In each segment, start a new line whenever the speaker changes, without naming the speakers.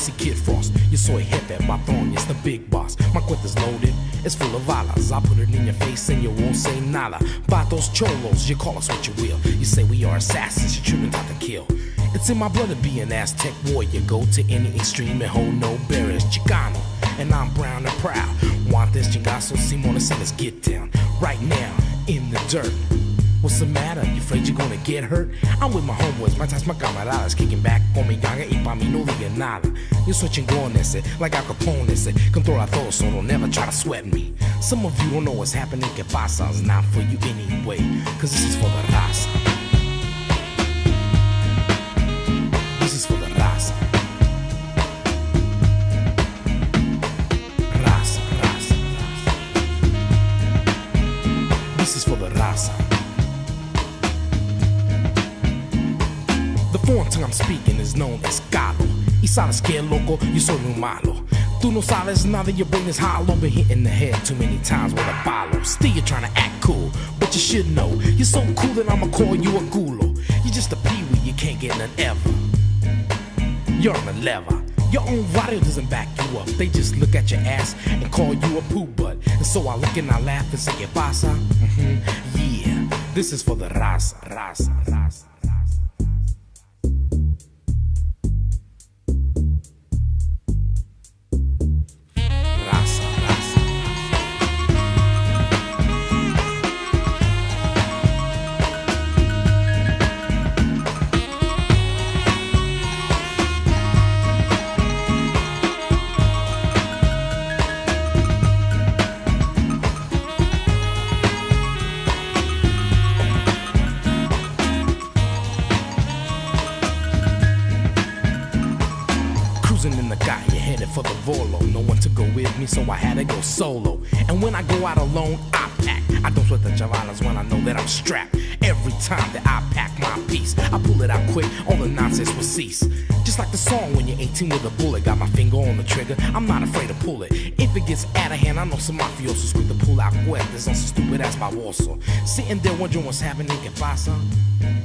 see Kid Frost. Yo soy jefe, patrón, it's the big boss. My cuenta's loaded, it's full of balas. I put it in your face and you won't say nada. Vatos cholos, you call us what you will. You say we are assassins, your children out to kill. It's in my blood to be an Aztec warrior. Go to any extreme and hold no barriers. Chicano, and I'm brown and proud. Want this chingazo, Simona, so let's get down. Right now, in the dirt. What's the matter? You afraid you're gonna get hurt? I'm with my homeboys, my ties, my camaradas Kicking back con mi ganga y pa' mí no diga nada Yo soy chingón ese, eh, like Al Capone ese eh, Controla todo, so don't never try to sweat me Some of you don't know what's happening, que pasa It's not for you anyway, cause this is for the raza This is for the Raza, I'm speaking is known as caló. Y sabes que loco, yo soy muy malo. Tú no sabes nada, your brain is hollow. Been hitting the head too many times with a follow. Still you're trying to act cool, but you should know. You're so cool that I'ma call you a gulo. You're just a peewee, you can't get none ever. You're on the lever. Your own radio doesn't back you up. They just look at your ass and call you a poo butt. And so I look and I laugh and say, ¿Qué pasa? hmm Yeah, this is for the raza, raza. Raza, I had to go solo. And when I go out alone, I pack. I don't sweat the javalas when I know that I'm strapped. Every time that I pack my piece, I pull it out quick, all the nonsense will cease. Just like the song when you're 18 with a bullet, got my finger on the trigger, I'm not afraid to pull it. If it gets out of hand, I know some mafiosos quick to pull out cuerdas on some stupid ass baboso. Sitting there wondering what's happening, que pasa? Yeah,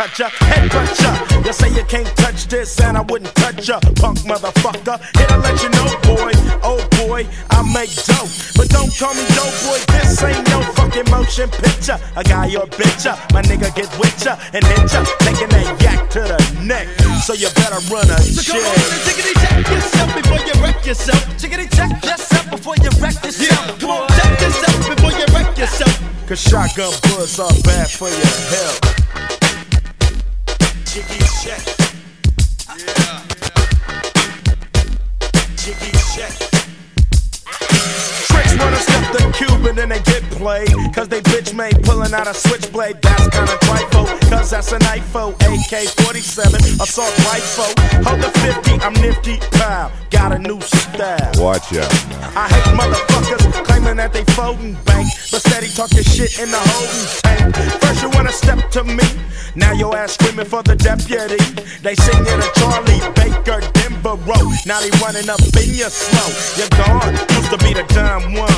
cut ya, head ya. You say you can't touch this, and I wouldn't touch ya, punk motherfucker. Here to let you know, boy, oh boy, I make dope. But don't call me dope boy, this ain't no fucking motion picture. A guy or bitch ya, my nigga get with ya and hit ya, taking that yak to the neck. So you better run a
So
check.
come on and check yourself before you wreck yourself. Jiggity check yourself before you wreck yourself.
Yeah, come on, check yourself before you wreck yourself. Cause shotgun bullets are bad for your health. Jiggy check. Yeah. Jiggy check. Wanna step the Cuban and they get played. Cause they bitch made pulling out a switchblade. That's kinda trifle, cause that's an IFO. AK 47, assault rifle. Hold the 50, I'm nifty, pal. Got a new style.
Watch out now.
I hate motherfuckers claiming that they folding bank, but steady talking shit in the holding tank. First you wanna step to me, now your ass screaming for the deputy. They singing a Charlie Baker Denver Road. Now they running up in your slow. You're gone, used to be the dumb one.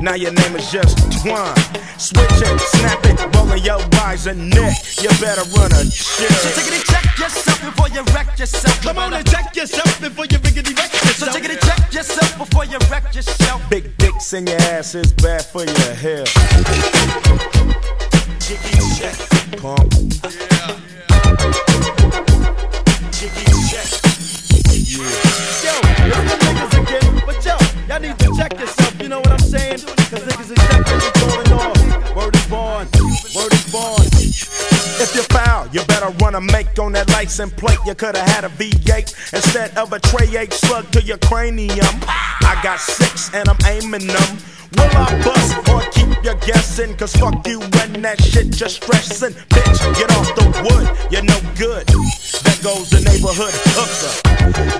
Now your name is just Twine. Switch it, snap it, rolling your eyes and neck. You better run a shit.
So take it and check yourself before you wreck yourself. Come on and check yourself before you riggedy wreck yourself. So take it and check yourself before you wreck yourself.
Big dicks in your ass is bad for your health. Jiggy check, pump. Jiggy that license plate. You coulda had a V8 instead of a tray 8 slug to your cranium. I got six and I'm aiming them. Will I bust or keep you guessing? Cause fuck you and that shit just stressing. Bitch, get off the wood, you're no good. There goes the neighborhood hooker.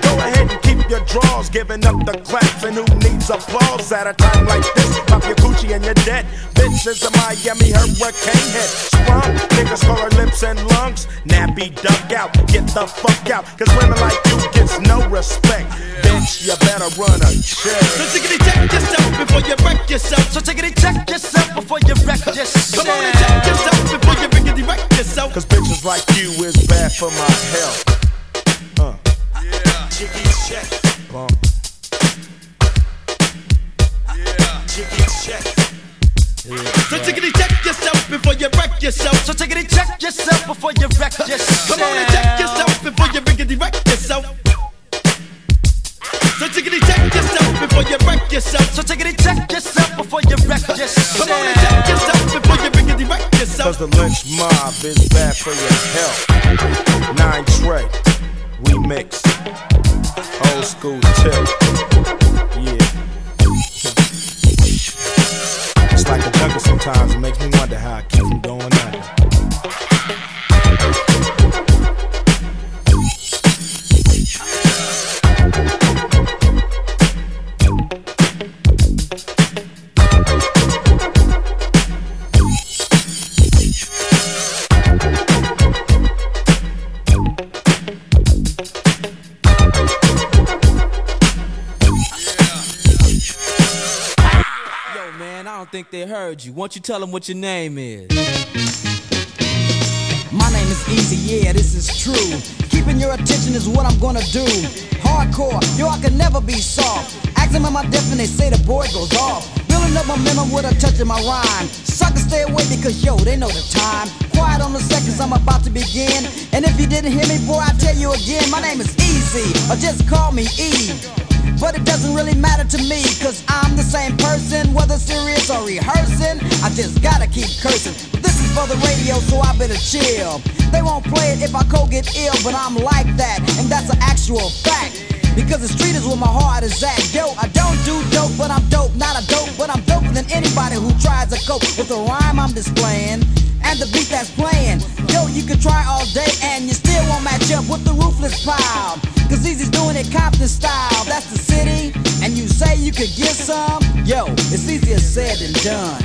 Go ahead and keep your drawers, giving up the claps. And who needs applause at a time like this? Pop your Gucci and you're dead. Bitch is a Miami hurricane head. Sprung, niggas call her lips and lungs. Nappy duck out, get the fuck out. Cause women like you gets no respect. Bitch, you better run a check.
So take it check yourself before you wreck yourself. So take it check yourself before you wreck yourself. Come on and check yourself before you riggedy wreck yourself.
Cause bitches like you is bad for my health. Uh.
Yeah,
Jiggy check. Bump.
yeah.
Jiggy check.
So it check yourself before you wreck yourself. So it check yourself before you wreck yourself. Come on and check yourself before you riggedy wreck yourself. So it check yourself before you wreck yourself. So it check yourself before you wreck yourself. Come on and check yourself before you riggedy wreck yourself.
Cause the lynch mob is bad for your health. Nine Trey, remix. Old school tip. Sometimes. It makes me wonder how I keep from going
they heard you. Won't you tell them what your name is?
My name is Eazy, yeah, this is true. Keeping your attention is what I'm gonna do. Hardcore, yo, I can never be soft. Ask them am I deaf and they say the boy goes off. Building up my momentum with a touch of my rhyme. Suckers stay away because yo, they know the time. Quiet on the seconds, I'm about to begin. And if you didn't hear me, boy, I tell you again, my name is Eazy, or just call me E. But it doesn't really matter to me, cause I'm the same person, whether serious or rehearsing. I just gotta keep cursing. This is for the radio, so I better chill. They won't play it if I co get ill, but I'm like that, and that's an actual fact. Because the street is where my heart is at. Yo, I don't do dope, but I'm dope. Not a dope, but I'm doper than anybody who tries to cope with the rhyme I'm displaying and the beat that's playing. Yo, you can try all day and you still won't match up with the ruthless pile. Cause Eazy's doing it Compton style. That's the city, and you say you could get some? Yo, it's easier said than done.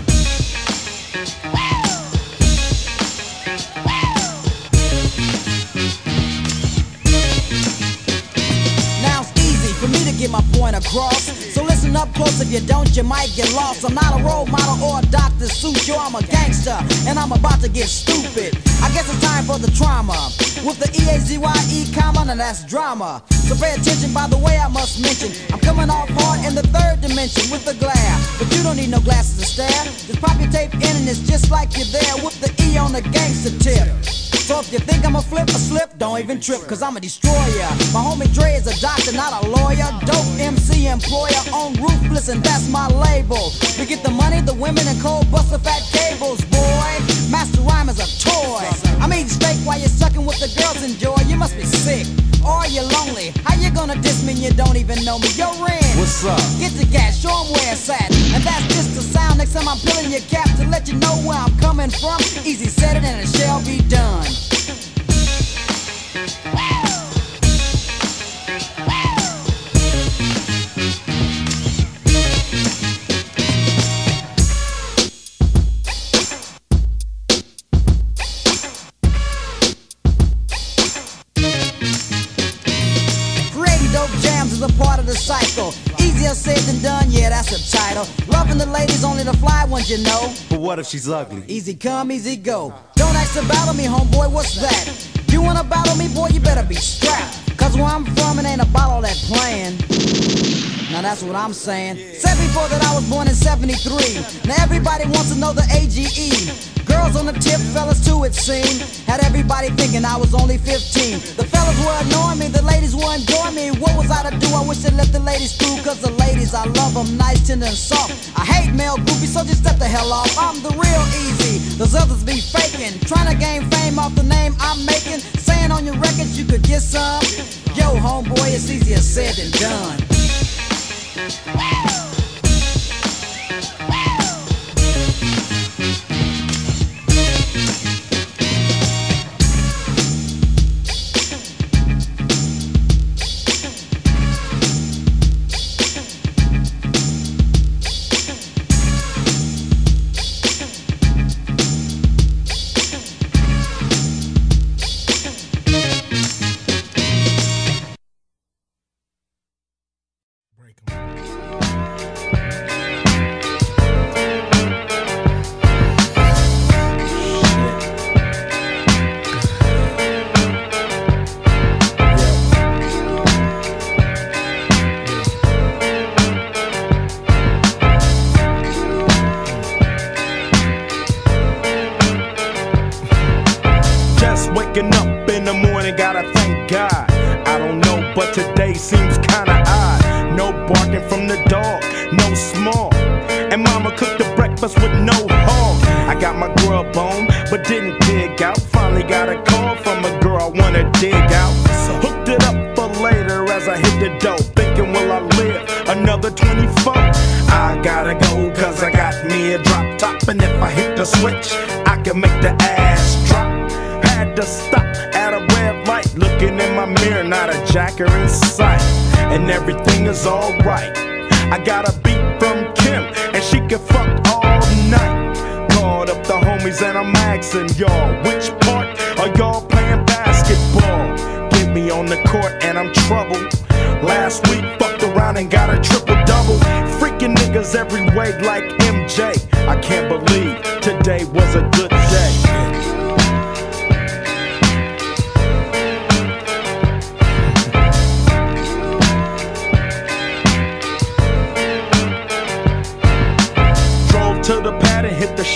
Across. So listen up close, if you don't, you might get lost. I'm not a role model or a Dr. Seuss, yo, I'm a gangster, and I'm about to get stupid. I guess it's time for the trauma. With the E-A-Z-Y-E comma, and that's drama. So pay attention by the way I must mention. I'm coming off hard in the third dimension with the glare. But you don't need no glasses to stare. Just pop your tape in and it's just like you're there with the E on the gangster tip. So if you think I'm a flip or slip, don't even trip, cause I'm a destroyer. My homie Dre is a doctor, not a lawyer. Dope MC employer on ruthless, and that's my label. We get the money, the women, and cold buster fat cables, boy. Master rhyme is a toy. I'm eating steak while you're sucking what the girls enjoy. You must be sick. Or you're lonely. How you gonna diss me and you don't don't even know me. Yo, Ren.
What's up?
Get the gas, show 'em where it's at. And that's just the sound. Next time I'm peeling your cap to let you know where I'm coming from. Eazy said it and it shall be done. Creating you know.
But what if she's ugly?
Easy come, easy go. Don't ask to battle me, homeboy, what's that? You wanna battle me, boy, you better be strapped. Cause where I'm from, it ain't about all that playing. Now that's what I'm saying. Said before that I was born in 73. Now everybody wants to know the AGE. On the tip, fellas too, it seemed. Had everybody thinking I was only 15. The fellas were annoying me, the ladies were enjoying me. What was I to do? I wish they let the ladies through, cause the ladies, I love them nice, tender, and soft. I hate male groupies, so just step the hell off. I'm the real Eazy. Those others be faking. Trying to gain fame off the name I'm making. Saying on your records you could get some. Yo, homeboy, it's easier said than done.
Just is alright.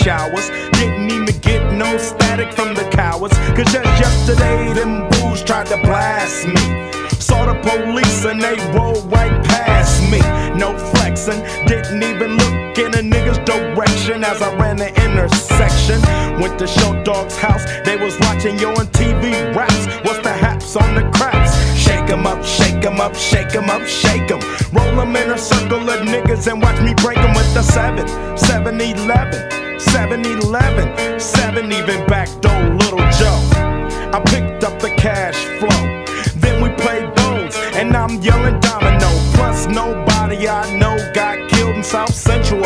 Showers. Didn't even get no static from the cowards. Cause just yesterday, them booze tried to blast me. Saw the police and they rolled right past me. No flexing, didn't even look in a nigga's direction as I ran the intersection. Went to Short Dog's house, they was watching yo on TV raps. What's the haps on the craps? Shake 'em up, shake 'em up, shake 'em up, shake 'em. Roll 'em in a circle of niggas and watch me break 'em with the 7, 7 11, 7 11, 7 even back door Little Joe. I picked up the cash flow. Then we played bones, and I'm yelling domino. Plus, nobody I know got killed in South Central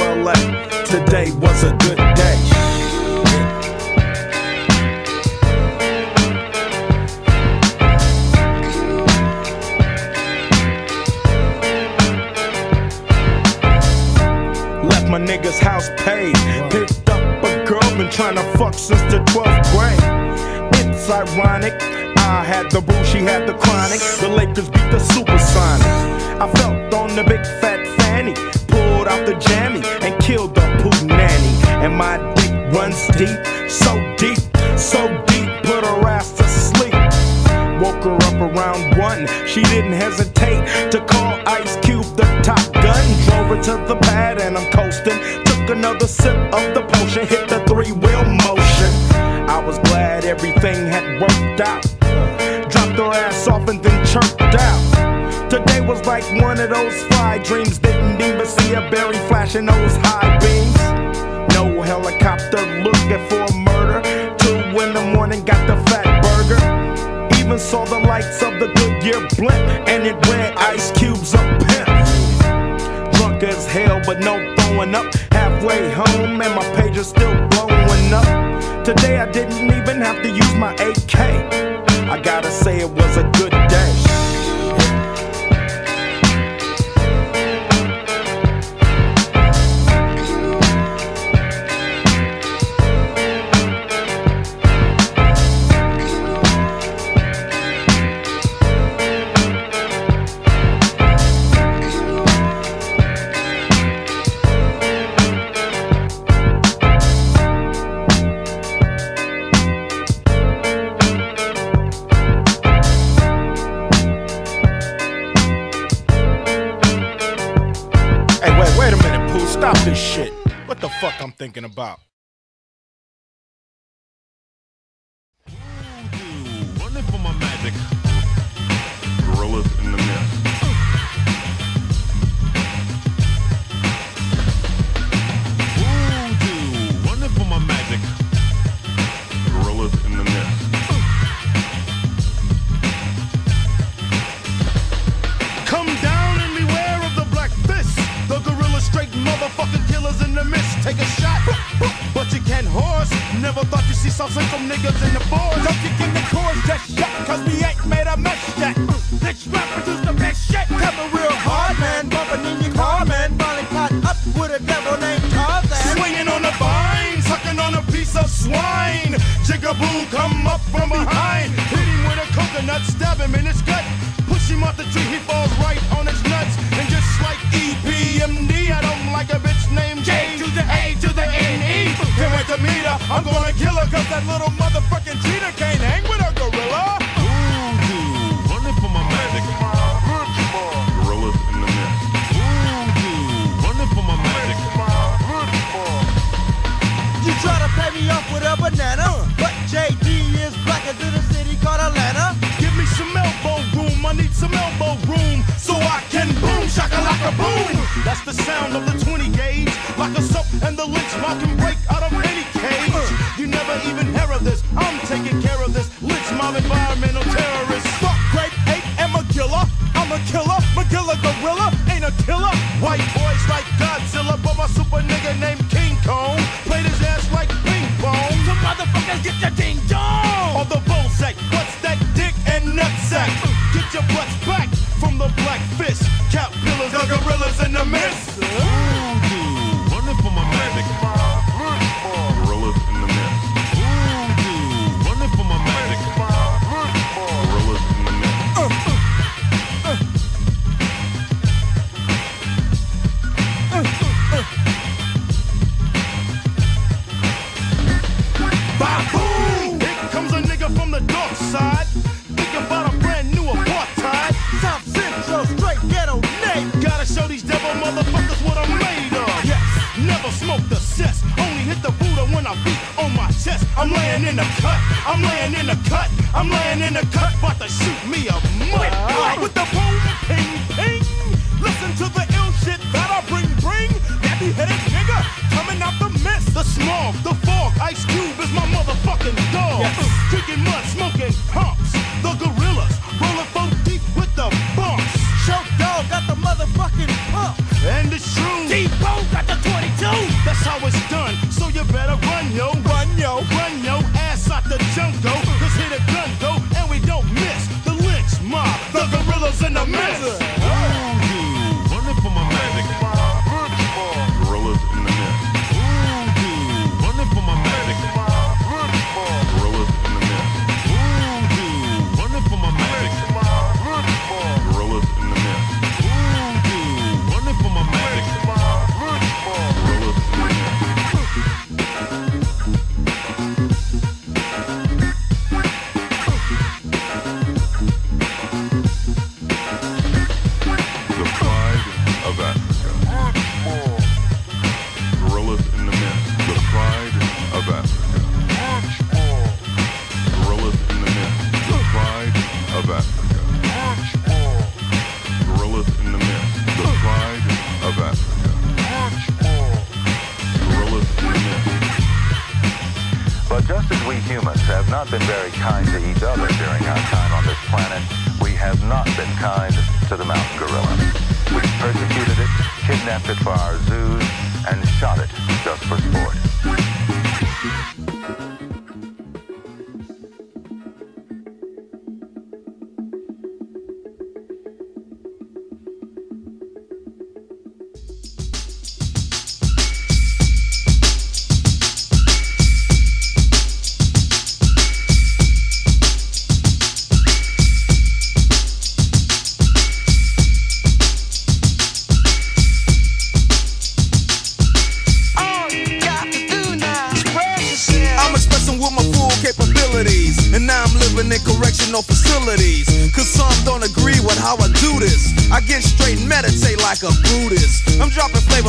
fuck since the 12th grade. It's ironic. I had the boo, she had the chronic. The Lakers beat the Supersonics. I felt on the big fat fanny. Pulled out the jammy and killed the poo nanny. And my dick runs deep, so deep, so deep, put her ass to sleep. Woke her up around one. She didn't hesitate to call Ice Cube the top gun. Drove her to the pad and I'm coasting took another sip of the potion, hit the three wheel motion. I was glad everything had worked out. Dropped her ass off and then chirped out. Today was like one of those fly dreams. Didn't even see a berry flashing those high beams. No helicopter looking for murder. Two in the morning, got the Fatburger. Even saw the lights of the Goodyear blimp, and it went ice cubes up pimp. Drunk as hell, but no throwing up way home and my pager's still blowing up. Today I didn't even have to use my AK. I gotta say it was a good about. Rock and
roll.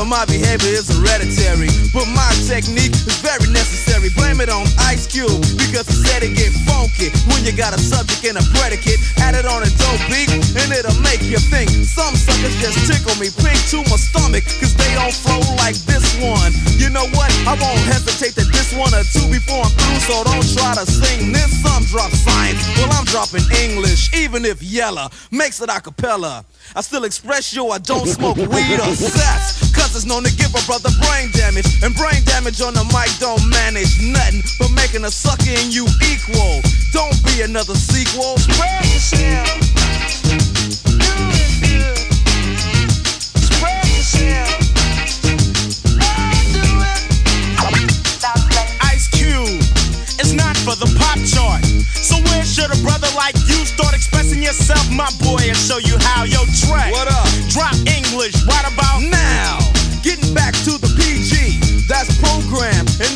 My
behavior is hereditary. But my technique is very necessary. Blame it on Ice Cube because he said it get funky. When you got a subject and a predicate, add it on a dope beat and it'll make you think. Some suckers just tickle me pink to my stomach cause they don't flow like this one. You know what? I won't hesitate to diss one or two before I'm through, so don't try to sing this. Some drop science, well, I'm dropping English, even if Yella makes it a cappella. I still express yo, I don't smoke weed or sex. It's known to give a brother brain damage. And brain damage on the mic don't manage nothing but making a sucker in you equal. Don't be another sequel. Spread yourself. Do it good. Spread yourself.
Ice Cube. It's not for the pop chart. So where should a brother like you start expressing yourself, my boy, and show you how? Yo,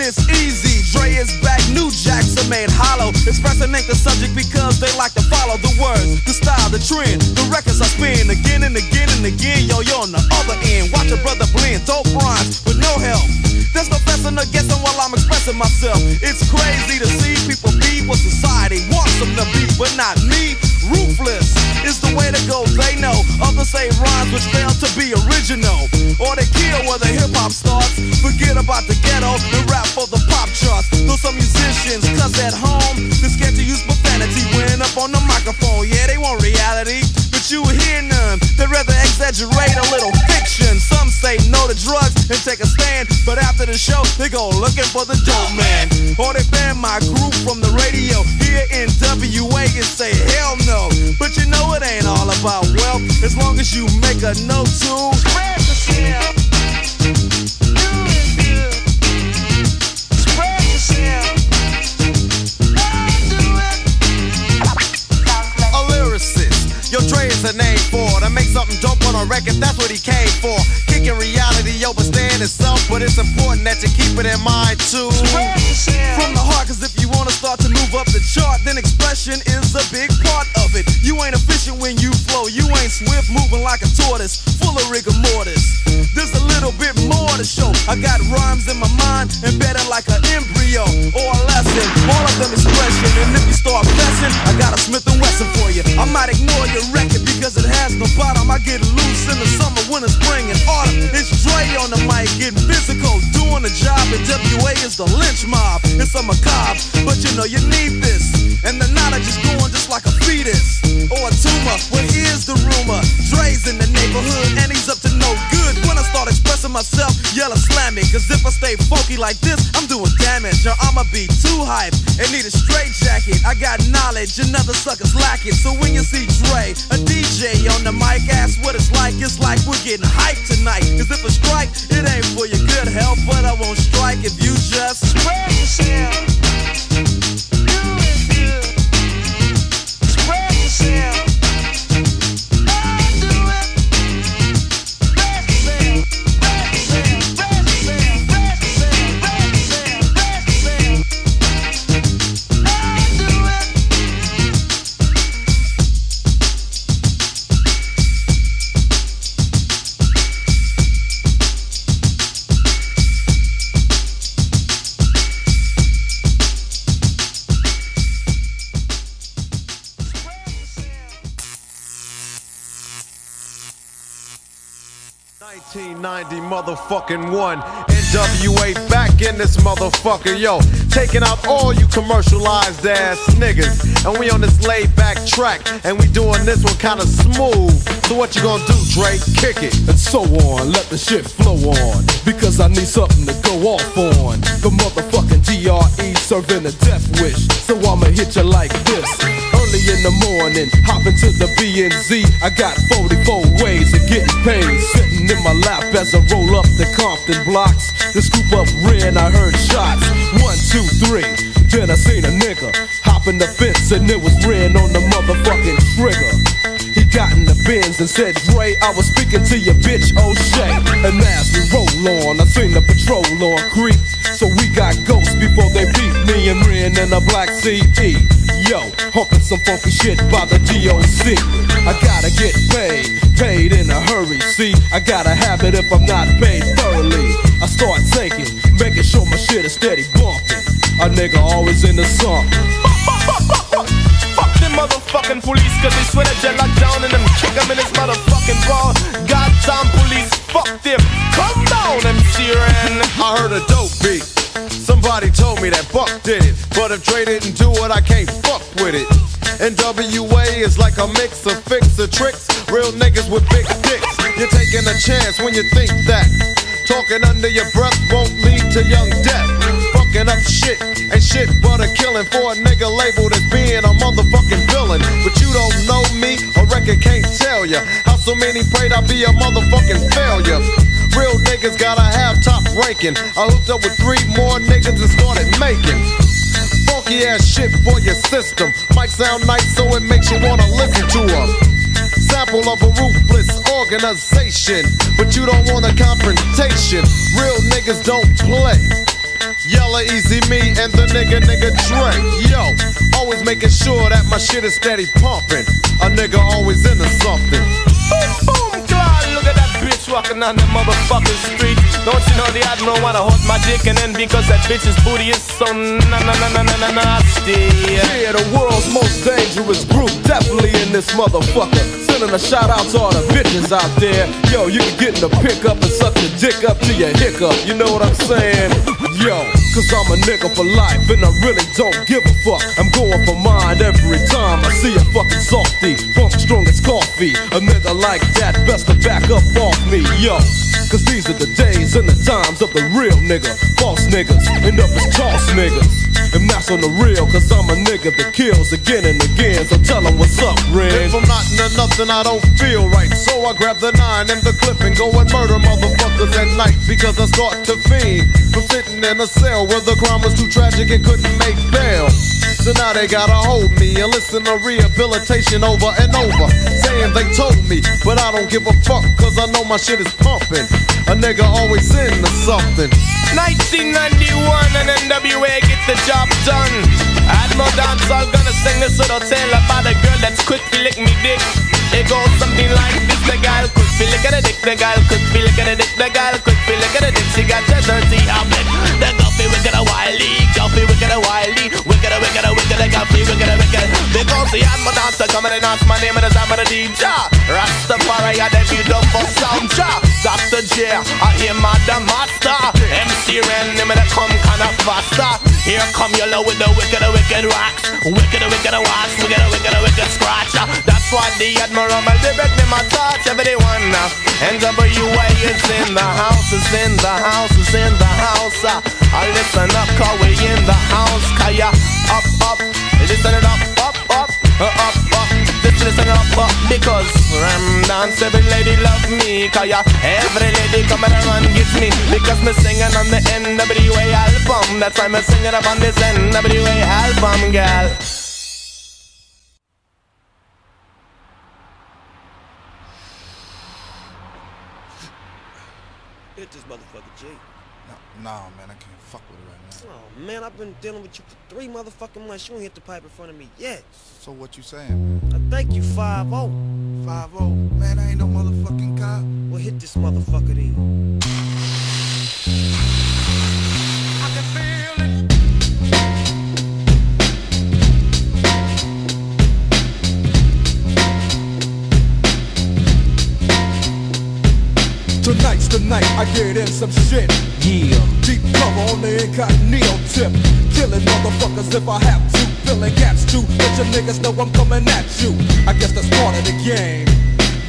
it's easy. Dre is back, new jacks are made hollow. Expressing ain't the subject because they like to follow the words, the style, the trend. The records I spin again and again and again. Yo, yo, on the other end, watch a brother blend dope rhymes with no help. There's no fessing or guessing while I'm expressing myself. It's crazy to see people be what society wants them to be, but not me. Ruthless is the way to go, they know. Others say rhymes which fail to be original. Or they kill where the hip hop starts. Forget about the ghetto and rap for the pop charts. Though some musicians, cause at home, they're scared to use profanity when up on the microphone. Yeah, they want reality, but you hear none. They'd rather exaggerate a little fiction. Say no to drugs and take a stand, but after the show, they go looking for the dope man. Or they ban my group from the radio here in WA and say hell no. But you know it ain't all about wealth as long as you make a note to yourself. Do
Yo, Dre is a name for to make something dope on a record. That's what he came for. Kicking reality over staying itself, but it's important that you keep it in mind too.
From the heart, cause if you wanna start to move up the chart, then expression is a big part of it. You ain't efficient when you flow, you ain't swift, moving like a tortoise, full of rigor mortis. There's a little bit more to show. I got rhymes in my mind, embedded like an embryo or a lesson. All of them expression, and if you start pressing, I got a Smith and Wesson for you. I might ignore your record because it has no bottom. I get loose in the summer, winter, spring, and autumn. It's Dre on the mic, getting physical, doing the job. And WA is the lynch mob. It's a macabre, but you know you need this. And the knowledge is going just like a fetus or a tumor. Well, the rumor: Dre's in the neighborhood, and he's up to no good. When I start expressing myself, yell slam me. Cause if I stay funky like this, I'm doing damage. Or I'ma be too hype and need a straight jacket. I got knowledge, and other suckers lack it. So when you see Dre, a DJ on the mic, ask what it's like. It's like we're getting hyped tonight. Cause if a strike, it ain't for your good health. But I won't strike if you just spread yourself.
1990 motherfucking one. NWA back in this motherfucker, yo. Taking out all you commercialized ass niggas. And we on this laid back track, and we doing this one kinda smooth. So what you gonna do, Drake? Kick it.
And so on, let the shit flow on. Because I need something to go off on. The motherfucking D.R.E. serving a death wish. So I'ma hit you like this early in the morning. Hop into the B I got 44 ways of getting paid in my lap as I roll up the Compton blocks. The scoop up ran, I heard shots. One, two, three. Then I seen a nigga hop in the fence and it was ran on the motherfucking trigger. He got in the bins and said, Dre, I was speaking to your bitch O'Shea. And as we roll on, I seen the patrol on creep. So we got ghosts before they beat me and ran in a black CE. Yo, humping some funky shit by the DOC. I gotta get paid, paid in a hurry. See, I gotta have it if I'm not paid thoroughly. I start taking, making sure my shit is steady bumping. A nigga always in the song.
Fuck them motherfucking police, cause they swear that you locked down and them kick them in his motherfucking ball. Goddamn police, fuck them. Come down, MC Ren.
I heard a dope beat. Somebody told me that Buck did it. But if Dre didn't do it, I can't fuck with it. NWA is like a mix of fix of tricks. Real niggas with big dicks. You're taking a chance when you think that. Talking under your breath won't lead to young death. Fucking up shit ain't shit but a killing for a nigga labeled as being a motherfucking villain. But you don't know me, a record can't tell ya. How so many prayed I'd be a motherfucking failure. Real niggas gotta have top ranking. I hooked up with three more niggas and started making. Funky ass shit for your system. Might sound nice so it makes you wanna listen to them. Sample of a ruthless organization. But you don't want a confrontation. Real niggas don't play. Yella Eazy Me and the nigga nigga Dre. Yo, always making sure that my shit is steady pumping. A nigga always into something.
Boom, boom, walking on the motherfucking street. Don't you know the admiral wanna hold my dick and then because that bitch's booty is so na na na na na na nasty.
Yeah, the world's most dangerous group, definitely in this motherfucker. Sending a shout out to all the bitches out there. Yo, you can get in the pickup and suck your dick up to your hiccup. You know what I'm saying? Yo, cause I'm a nigga for life and I really don't give a fuck. I'm going for mine every time I see a fucking softy. Funk strong as coffee. A nigga like that best to back up off me, yo. Cause these are the days and the times of the real nigga. False niggas end up as toss niggas. And that's on the real, cause I'm a nigga that kills again and again. So tell tell 'em what's up, Red.
If I'm not into nothing, I don't feel right. So I grab the nine and the clip and go and murder motherfuckers at night. Because I start to fiend from sitting in a cell where the crime was too tragic and couldn't make bail. So now they gotta hold me and listen to rehabilitation over and over. Saying they told me, but I don't give a fuck cause I know my shit is pumping. A nigga always into something.
1991 and NWA get the job done. Admiral Dancehall gonna sing this little tale about a girl that's quick to lick me dick. It goes something like this: The gal quick feel lick a dick, the gal quick feel lick a dick, the gal quick feel lick a dick. She got the dirty outlet, the guffy wicked a wily, guffy wicked a wily, wicked a wicked a wicked a guffy wicked a wicked. Because the Admiral Dancer coming and ask my name and the time of the DJ. Rastafari, I up for sound ja. Dr. J, I hear my the master. MC Ren, him and come kinda faster. Here come yellow with the wicked, a wicked rocks. Wicked, a wicked, a wash, wicked, a wicked, a wicked scratch. That's why the Admiral, my lyric, them touch everyone now. NWA is in the house, is in the house, is in the house. Uh, I listen up, cause we in the house. Kaya, up, up, listen it up, up, up, uh, up, up. Just listen up, up, because Ram dance, every lady love me. Kaya, every lady come and run gets me. Because me singing on the NWA album. That's why me singing up on this NWA album, girl.
Hit this motherfucker, G.
No, nah, man, I can't fuck with it right now.
Oh man, I've been dealing with you for three motherfucking months. You ain't hit the pipe in front of me yet.
So what you saying?
I thank you, 5 0.
5 0. Man, I ain't no motherfucking cop.
Well, hit this motherfucker then.
Tonight's the night I get in some shit.
Yeah.
Deep cover on the incognito tip. Killing motherfuckers if I have to. Filling gaps too. Let your niggas know I'm coming at you. I guess that's part of the game.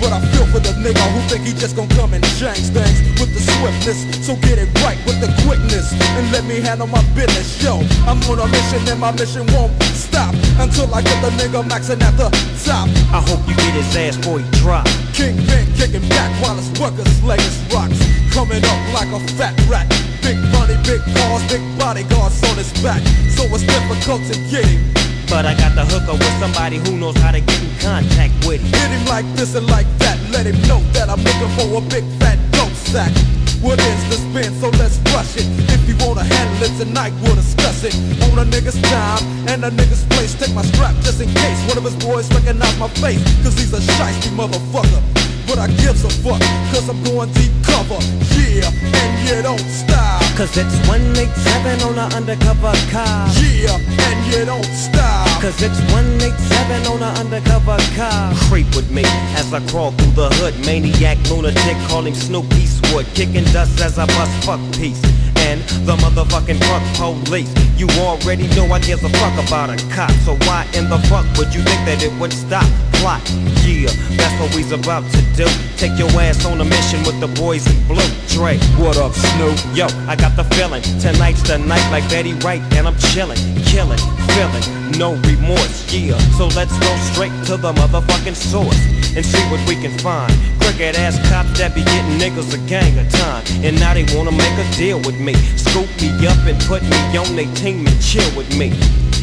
But I feel for the nigga who think he just gon' come and change things with the swiftness. So get it right with the quickness and let me handle my business. Yo, I'm on a mission and my mission won't stop until I get the nigga maxing at the top.
I hope you get his ass boy drop.
Kingpin kicking back while his workers slaying rocks. Coming up like a fat rat. Big money, big cars, big bodyguards on his back. So it's difficult to get him.
But I got the hooker with somebody who knows how to get in contact with him.
Hit him like this and like that. Let him know that I'm looking for a big fat dope sack. What is the spin? So let's rush it. If you wanna handle it tonight, we'll discuss it. On a nigga's time and a nigga's place. Take my strap just in case one of his boys recognize my face. Cause he's a shiesty motherfucker. But I gives a fuck, cause I'm going deep cover. Yeah, and you don't stop.
Cause it's 187 on an undercover car.
Yeah, and you don't stop.
Cause it's 187 on an undercover car. Creep with me as I crawl through the hood. Maniac, lunatic, call him Snoop Eastwood. Kicking dust as I bust fuck peace. And the motherfucking fuck police. You already know I give a fuck about a cop. So why in the fuck would you think that it would stop? Plot. Yeah, that's what we's about to do. Take your ass on a mission with the boys in blue. Dre,
what up, Snoop?
Yo, I got the feeling. Tonight's the night like Betty Wright, and I'm chillin', killin', feeling no remorse. Yeah, so let's go straight to the motherfucking source and see what we can find. Crooked ass cops that be getting niggas a gang of time, and now they wanna make a deal with me. Scoop me up and put me on they team and chill with me.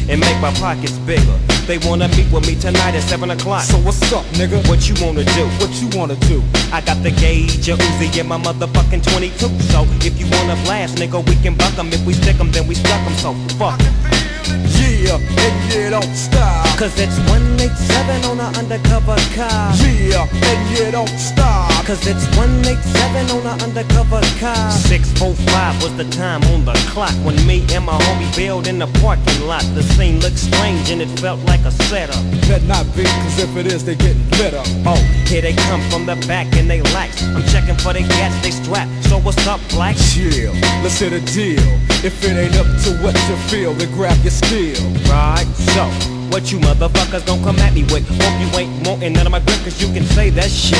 And make my pockets bigger. They wanna meet with me tonight at 7 o'clock.
So what's up, nigga?
What you wanna do?
What you wanna do?
I got the gauge, a Uzi, and my motherfucking 22. So if you wanna blast, nigga, we can buck 'em. If we stick 'em, then we stuck 'em. So fuck.
Yeah, and you don't stop.
Cause it's 187 on an undercover car.
Yeah, and you don't stop.
Cause it's 187 on an undercover car. 645 was the time on the clock when me and my homie bailed in the parking lot. The scene looked strange and it felt like a setup.
Better not be, cause if it is, they getting lit up.
Oh, here they come from the back and they lax. I'm checking for the gas, they strap. So what's up, black?
Chill, let's hit a deal. If it ain't up to what you feel, then grab your steel.
Right, so what you motherfuckers gon' come at me with? Hope you ain't wanting none of my grip, cause you can say that shit.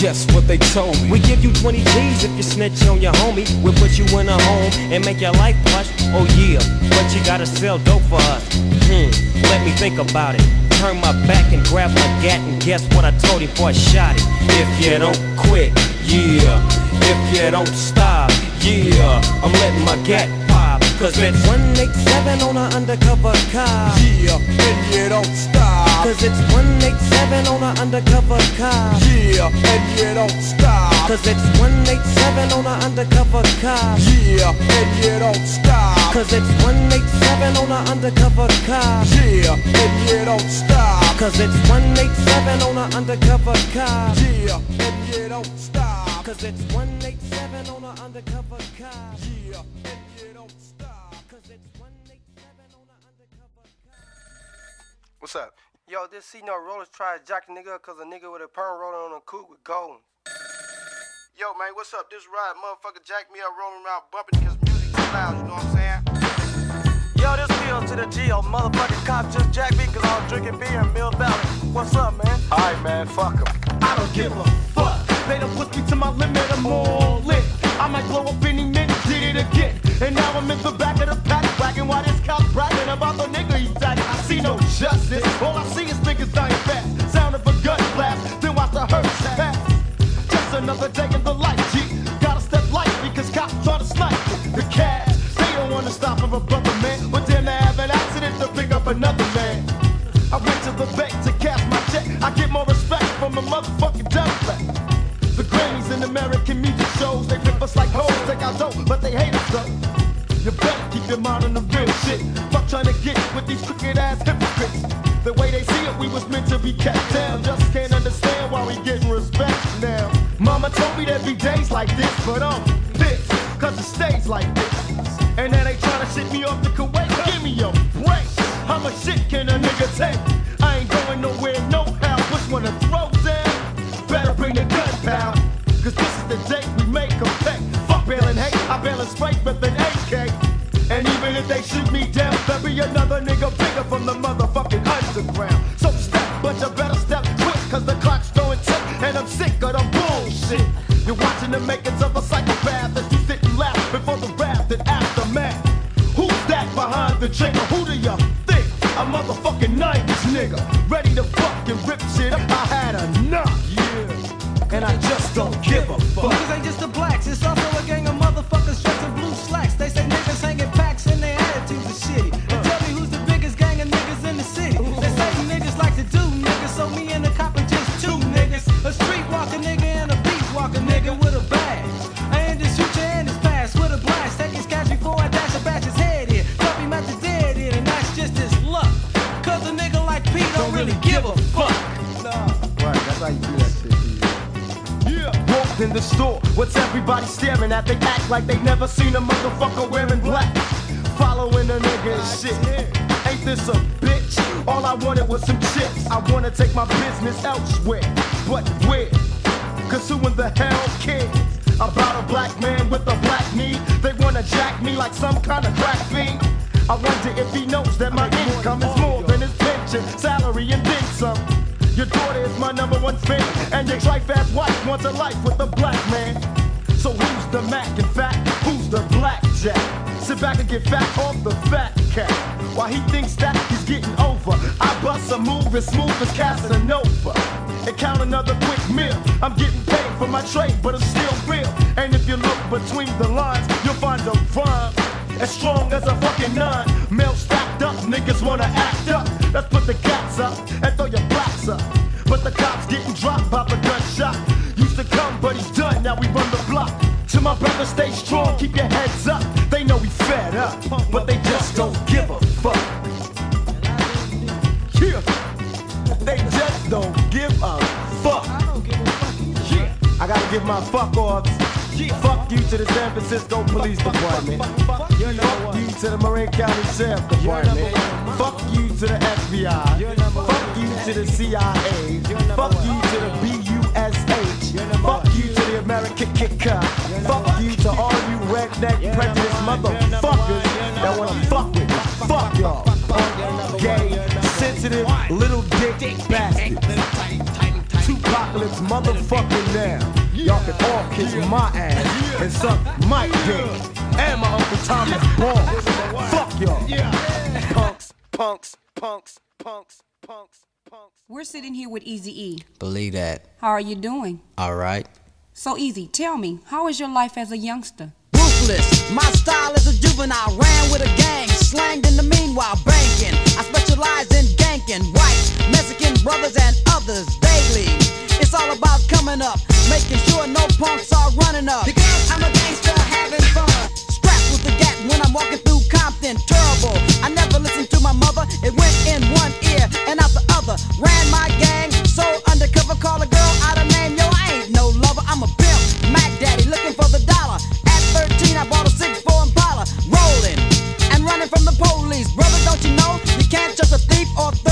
Guess what they told me?
We give you 20 G's if you snitch on your homie. We'll put you in a home and make your life plush. Oh yeah, but you gotta sell dope for us. Hmm, let me think about it. Turn my back and grab my gat and guess what I told him before I shot it. If you don't quit, yeah. If you don't stop, yeah. I'm letting my gat Cause it's 187 on an undercover car.
Yeah, and you don't stop.
Cause it's 187 on an undercover car.
Yeah, and you don't stop.
Cause it's 187 on an undercover car.
Yeah, and you don't stop.
Cause it's 187 on an undercover car.
Yeah, and you don't stop.
Cause it's 187 on an undercover car.
Yeah, and you don't stop.
Cause it's 187 on an undercover car.
Yeah,
What's up? Yo, this C no rollers try to jack a nigga cause a nigga with a perm rolling on a coupe with gold. Yo, man, what's up? This ride, motherfucker jack me up rolling around bumping cause music too loud, you know what I'm saying?
Yo, this Bill to the Geo. Motherfucking cop just jacked me cause I was drinking beer in Mill Valley. What's up, man?
Alright, man, fuck him.
I don't give a fuck. They done pushed me to my limit, I'm all lit. I might blow up any minute, again. And now I'm in the back of the pack, bragging while this cop bragging about the nigga he tagged. I see no justice, all I see is niggas dying fast. Sound of a gun blast, then watch the hearse pass. Just another day in the life, G. Gotta step light because cops try to snipe the cash. They don't wanna stop for a brother, man. But then they have an accident to pick up another man. I went to the bank to cash my check. I get more respect from a motherfucking Democrat. The Grammys and American music shows, they rip us like hoes, but they hate us though. You better keep your mind on the real shit. Fuck trying to get with these crooked ass hypocrites. The way they see it, we was meant to be kept down. Just can't understand why we getting respect now. Mama told me there'd be days like this, but I'm this, cause it stays like this. And then they trying to shit me off the Kuwait. Give me a break. How much shit can a nigga take? Straight with an AK. And even if they shoot me down, there'll be another nigga bigger from the motherfucking underground. So step, but you better step quick, cause the clock's going tick, and I'm sick of the bullshit. You're watching the makings
of like
they never seen a motherfucker wearing black. Following a nigga and shit. Ain't this a bitch? All I wanted was some chips. I wanna take my business elsewhere. But where? Cause who in the hell cares? About a black man with a black need. They wanna jack me like some kind of crack fiend. I wonder if he knows that my income is more than his pension, salary, and then some. Your daughter is my number one fan, and your trife ass wife wants a life with a black man. So who's the Mac and fat? Who's the blackjack? Sit back and get fat off the fat cat. While he thinks that he's getting over, I bust a move as smooth as Casanova. And count another quick meal. I'm getting paid for my trade, but it's still real. And if you look between the lines, you'll find a rhyme as strong as a fucking nine. Mail stacked up, niggas wanna act up. Let's put the cats up and throw your blacks up. But the cops getting dropped by the gunshot. To come, but he's done. Now we run the block. To my brother, stay strong, keep your heads up. They know we fed up, but they just don't give a fuck. Yeah, they just don't give a fuck. Yeah, I gotta give my fuck offs. Fuck you to the San Francisco Police Department. Fuck you to the Marin County Sheriff Department. Fuck you to the FBI. Fuck you to the CIA. Fuck you to the BUSH. Fuck you to the American Kit Kat. Fuck you to all you redneck prejudiced motherfuckers that wanna fuck with me. Fuck y'all. Gay, sensitive, little dick bastards. Tupacalypse motherfucking now. Y'all can all kiss my ass and suck my dick. And my Uncle Thomas balls. Fuck y'all. Punks, punks, punks, punks, punks.
We're sitting here with Easy E.
Believe that.
How are you doing?
All right.
So Eazy, tell me, how is your life as a youngster?
ruthless. My style is a juvenile, ran with a gang, slanged in the meanwhile, banking. I specialize in ganking white Mexican brothers, and others daily. It's all about coming up, making sure no punks are running up. Because I'm a gangster having fun. When I'm walking through Compton, terrible. I never listened to my mother, it went in one ear and out the other. Ran my gang, so undercover, call a girl out of name. Yo, I ain't no lover, I'm a pimp. Mac Daddy looking for the dollar. At 13, I bought a 6-4 Impala, rolling and running from the police. Brother, don't you know you can't trust a thief or thug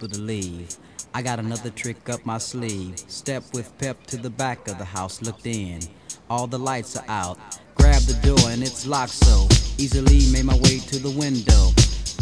people to leave. I got another trick up my sleeve. Step with pep to the back of the house, looked in. All the lights are out. Grab the door and it's locked so easily made my way to the window.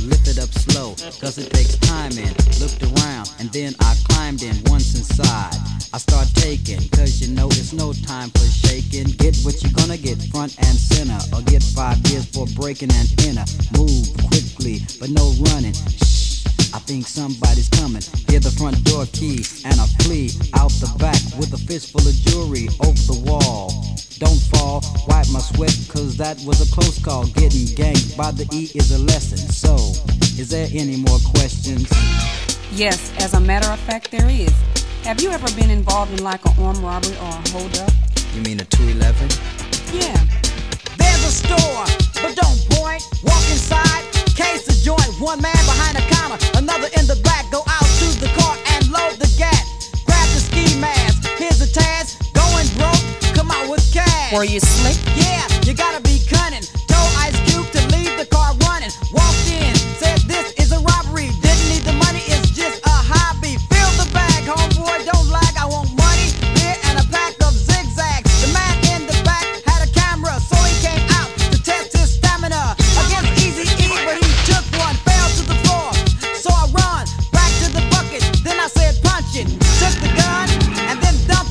Lift it up slow, cause it takes time in. Looked around and then I climbed in once inside. I start taking, cause you know it's no time for shaking. Get what you're gonna get front and center, or get five years for breaking and enter. Move quickly, but no running. Shh, I think somebody's coming. Hear the front door key, and I flee out the back with a fistful of jewelry over the wall. Don't fall, wipe my sweat, cause that was a close call. Getting ganked by the E is a lesson. So, is there any more questions?
Yes, as a matter of fact, there is. Have you ever been involved in like an armed robbery or a holdup?
You mean a 211?
Yeah.
There's a store, but don't point. Walk inside, case joint. One man behind a counter, another in the back. Go out to the car and load the gas. Grab the ski mask. Here's a task. Going broke. Come out with cash.
Were you slick?
Yeah, you gotta be.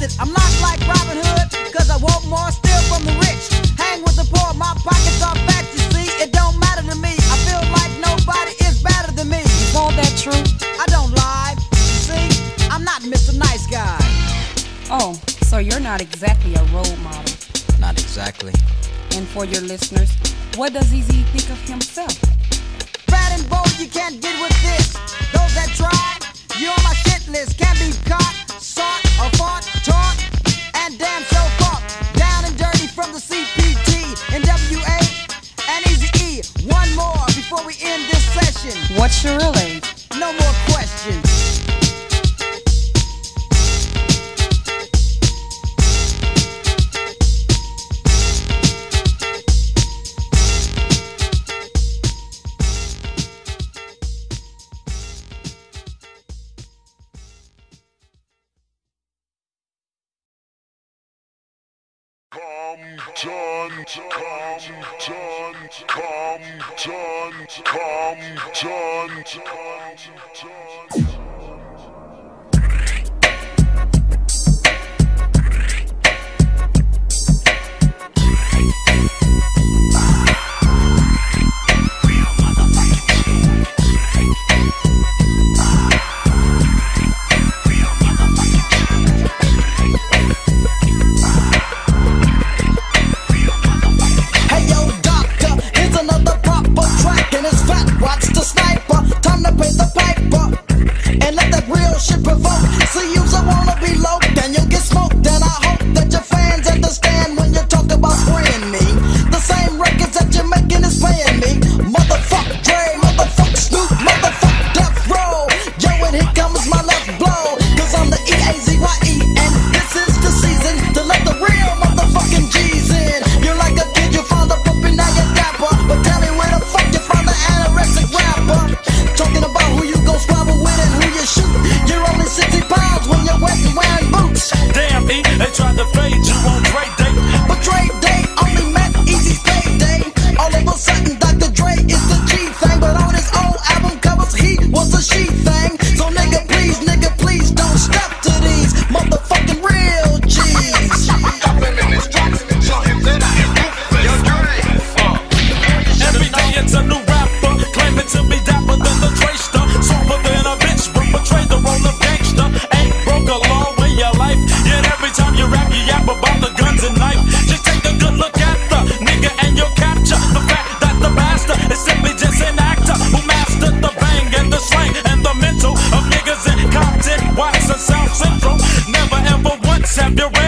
it. I'm not like Robin Hood, cause I want more still from the rich. Hang with the poor, my pockets are fat, you see. It don't matter to me. I feel like nobody is better than me.
Is all that true?
I don't lie. You see, I'm not Mr. Nice Guy.
Oh, so you're not exactly a role model.
Not exactly.
And for your listeners, what does Eazy think of himself?
The